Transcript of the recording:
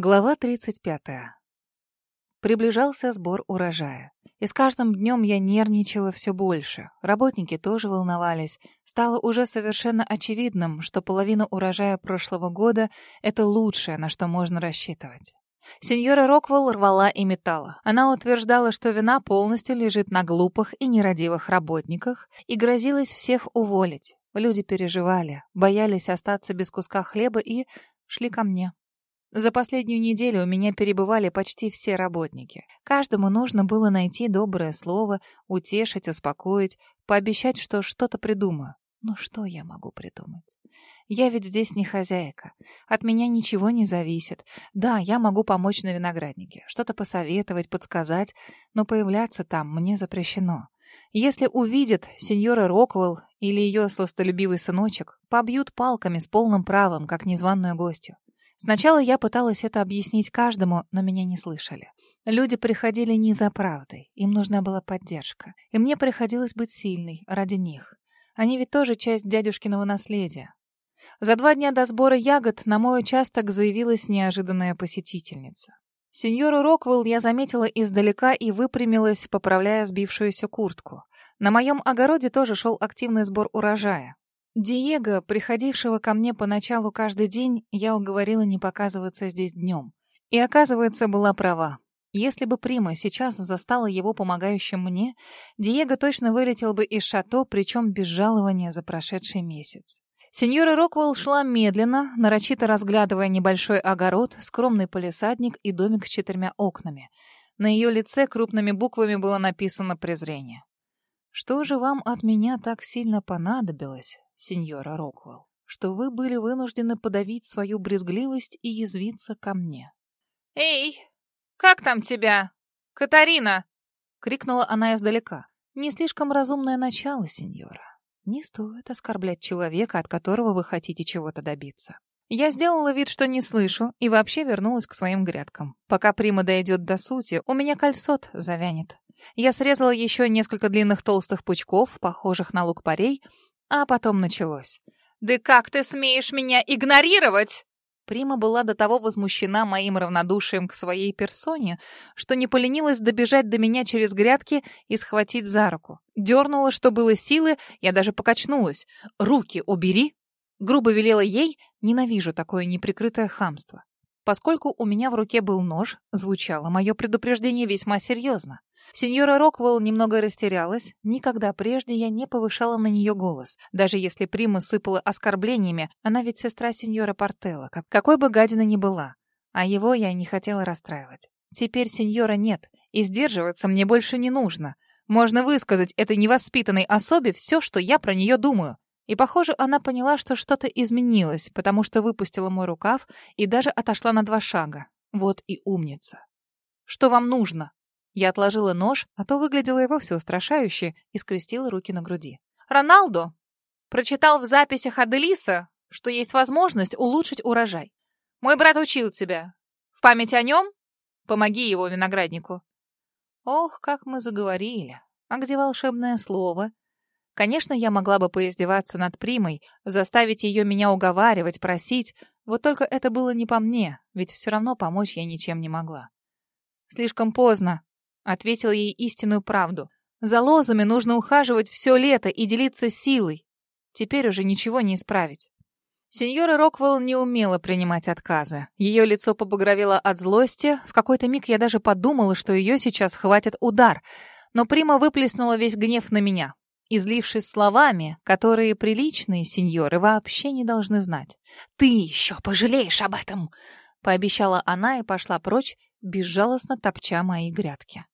Глава 35. Приближался сбор урожая. И с каждым днем я нервничала все больше. Работники тоже волновались. Стало уже совершенно очевидным, что половина урожая прошлого года — это лучшее, на что можно рассчитывать. Сеньора Роквелл рвала и металла. Она утверждала, что вина полностью лежит на глупых и нерадивых работниках и грозилась всех уволить. Люди переживали, боялись остаться без куска хлеба и шли ко мне. За последнюю неделю у меня перебывали почти все работники. Каждому нужно было найти доброе слово, утешить, успокоить, пообещать, что что-то придумаю. Но что я могу придумать? Я ведь здесь не хозяйка. От меня ничего не зависит. Да, я могу помочь на винограднике, что-то посоветовать, подсказать, но появляться там мне запрещено. Если увидят сеньора Роквелл или ее сластолюбивый сыночек, побьют палками с полным правом, как незваную гостью. Сначала я пыталась это объяснить каждому, но меня не слышали. Люди приходили не за правдой, им нужна была поддержка. И мне приходилось быть сильной ради них. Они ведь тоже часть дядюшкиного наследия. За два дня до сбора ягод на мой участок заявилась неожиданная посетительница. Сеньору Роквелл я заметила издалека и выпрямилась, поправляя сбившуюся куртку. На моем огороде тоже шел активный сбор урожая. Диего, приходившего ко мне поначалу каждый день, я уговорила не показываться здесь днем. И, оказывается, была права. Если бы Прима сейчас застала его помогающим мне, Диего точно вылетел бы из шато, причем без жалования за прошедший месяц. Сеньора Роквелл шла медленно, нарочито разглядывая небольшой огород, скромный полисадник и домик с четырьмя окнами. На ее лице крупными буквами было написано презрение. «Что же вам от меня так сильно понадобилось?» Сеньора Роквелл, что вы были вынуждены подавить свою брезгливость и язвиться ко мне. «Эй, как там тебя? Катарина!» — крикнула она издалека. «Не слишком разумное начало, сеньора. Не стоит оскорблять человека, от которого вы хотите чего-то добиться». Я сделала вид, что не слышу, и вообще вернулась к своим грядкам. Пока Прима дойдет до сути, у меня кольцот завянет. Я срезала еще несколько длинных толстых пучков, похожих на лук-порей, а потом началось. «Да как ты смеешь меня игнорировать?» Прима была до того возмущена моим равнодушием к своей персоне, что не поленилась добежать до меня через грядки и схватить за руку. Дернула, что было силы, я даже покачнулась. «Руки убери!» Грубо велела ей, ненавижу такое неприкрытое хамство. Поскольку у меня в руке был нож, звучало мое предупреждение весьма серьезно. Сеньора Роквелл немного растерялась. Никогда прежде я не повышала на нее голос. Даже если Прима сыпала оскорблениями, она ведь сестра сеньора Портелла, как какой бы гадина ни была. А его я не хотела расстраивать. Теперь сеньора нет, и сдерживаться мне больше не нужно. Можно высказать этой невоспитанной особе все, что я про нее думаю. И, похоже, она поняла, что что-то изменилось, потому что выпустила мой рукав и даже отошла на два шага. Вот и умница. «Что вам нужно?» Я отложила нож, а то выглядело его все устрашающе, и скрестила руки на груди. «Роналдо прочитал в записях Аделиса, что есть возможность улучшить урожай. Мой брат учил тебя. В память о нем помоги его винограднику». Ох, как мы заговорили. А где волшебное слово? Конечно, я могла бы поиздеваться над Примой, заставить ее меня уговаривать, просить, вот только это было не по мне, ведь все равно помочь я ничем не могла. Слишком поздно, Ответил ей истинную правду. За лозами нужно ухаживать все лето и делиться силой. Теперь уже ничего не исправить. Сеньора Роквелл не умела принимать отказы. Ее лицо побагровело от злости. В какой-то миг я даже подумала, что ее сейчас хватит удар. Но Прима выплеснула весь гнев на меня, излившись словами, которые приличные сеньоры вообще не должны знать. «Ты еще пожалеешь об этом!» — пообещала она и пошла прочь, безжалостно топча мои грядки.